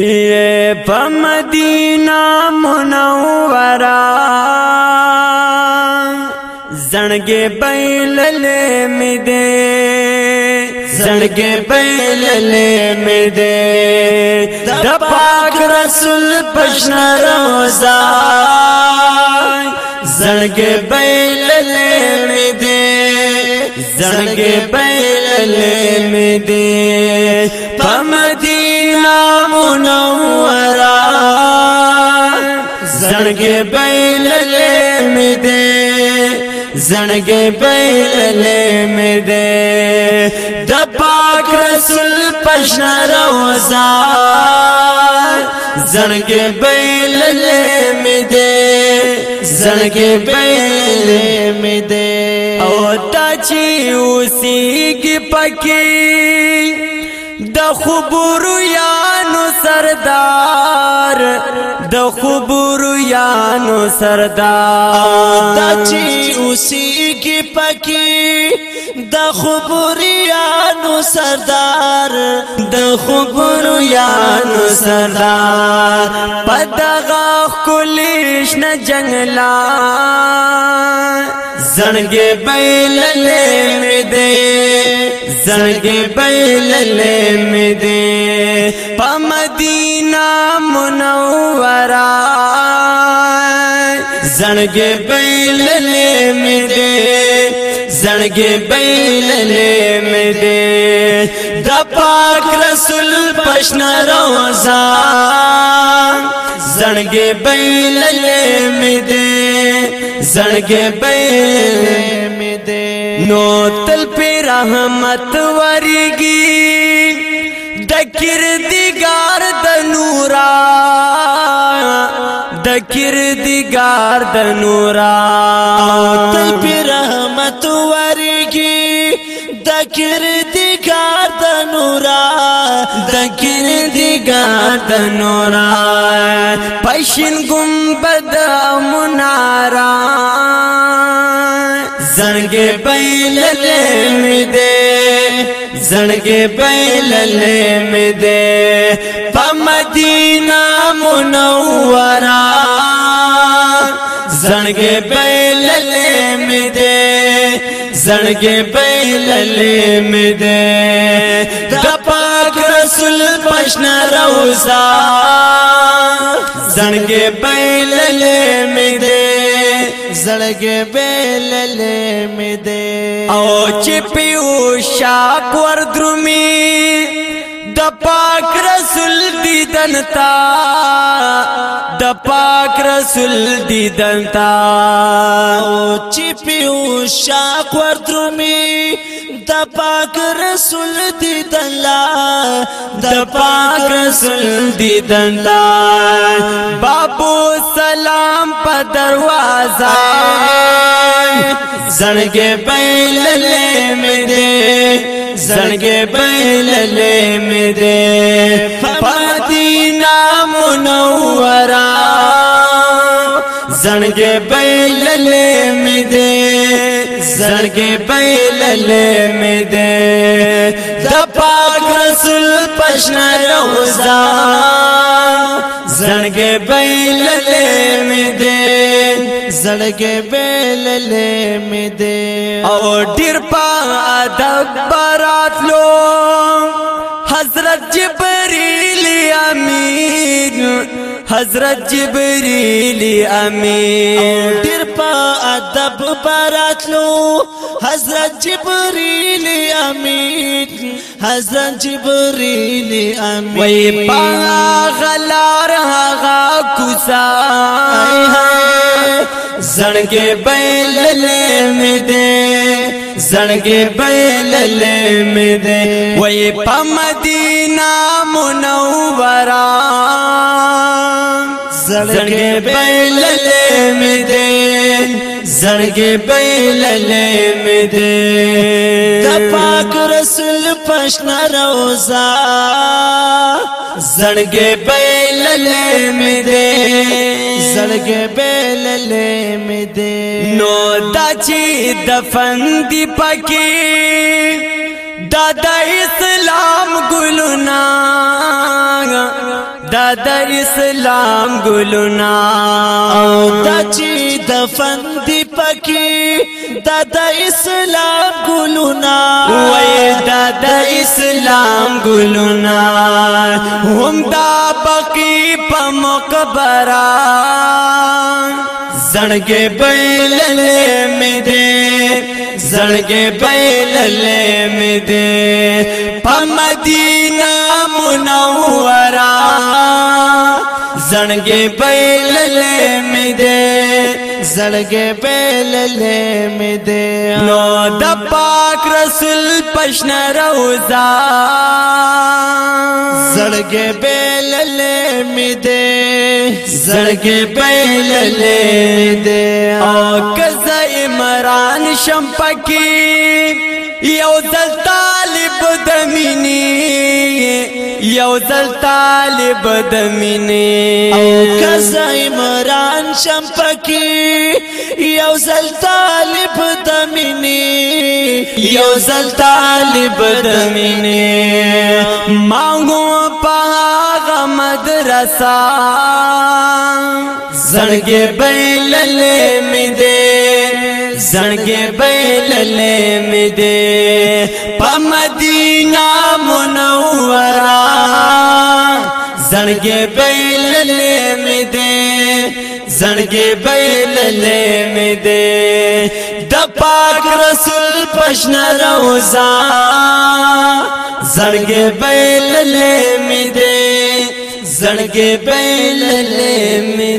یہ پمدینہ منورا زنگے بیللے می دے زنگے بیللے می دے دا پاک رسول پشن روزا زنگے بیللے می دے زنگے بیللے می دے پمدینہ منورا زنګ بیل لمه دې زنګ بیل لمه دې د پاک رسول پښنا روزا زنګ بیل لمه دې زنګ بیل لمه دې او تا چې اوسېږي پکې د خبرو یار سردار د خبر یانو سردار د چې اوسې کې پکې د خبر یانو سردار د خبر یانو سردار پدغه کلیش نه جنگلا زنګې بیللې مې دې زنګې بیللې مې دې پمه مدینہ منورہ زنګې بیللې مې دې زنګې بیللې مې دې د پاک رسول پښنا روزا زنګې بیللې مې دې زنګې بیللې مې دې نو تل په رحمت ورګي د کردګار نورا دکر دیگار د نورا تل پی رحمت ورگی دکر دیگار د نورا دکر دیگار د نورا پشن گمبد منارا زنگ پیل لیم دے زنگ پیل لیم دے پا مدینہ منورہ زنگ بیللے میں دے زنگ بیللے میں دے دا پاک رسول پشن روزہ زنگ بیللے میں دے زړګ بیلل می دے او چې پیو شاک ور درمی د پاک رسول دیدن تا د پاک رسول دیدن تا او چی پیو شاق ورترمی د پاک رسول دیدن لا د پاک رسول دیدن لا بابو سلام په دروازه زړګې بیللې مې دې زړګې بیللې مې دې منورا زنګې بیللې مې دې زنګې بیللې مې دې د پاک رسول پښنا روزا زنګې بیللې مې دې زنګې بیللې مې دې او ډیر په ادب براتلو حضرت جبرئیل امین حضرت جبريل امين ډیر په ادب براتلو حضرت جبريل امين حضرت جبريل امين وي په غلار هغه کوسا زړګي بیللې مې دې زړګي بیللې مې دې وي په مدینه منوره زړګې بیللې مې دې زړګې بیللې مې دې د پاک رسول پښنا روزا زړګې بیللې مې دې زړګې بیللې مې دې نو دا چې دفن دی پکې دا د اسلام ګلونه اسلام او چی گلنا ہومتا پکی دا اسلام اسلام هم پم قبر سڑ گے بل لے مدیر سرگے بل لے مدیر نام زړګې پیللې مې دې زړګې پیللې مې دې نو د پاک رسول پښنا روزا زړګې پیللې مې دې زړګې پیللې دې او کزا عمران شم پکې یو دل طالب د مینی یو زل طالب د مینې او کزای مران شم پکې یو زل طالب د مینې یو زل طالب د مینې مانګو په مدرسه زړګې بیللې مې دې زړګې بیللې مې دې په مدینه منوره زړګي بېل له مې دې زړګي بېل له مې دې د پاک رسول پښنا روزا زړګي بېل له مې دې زړګي بېل له مې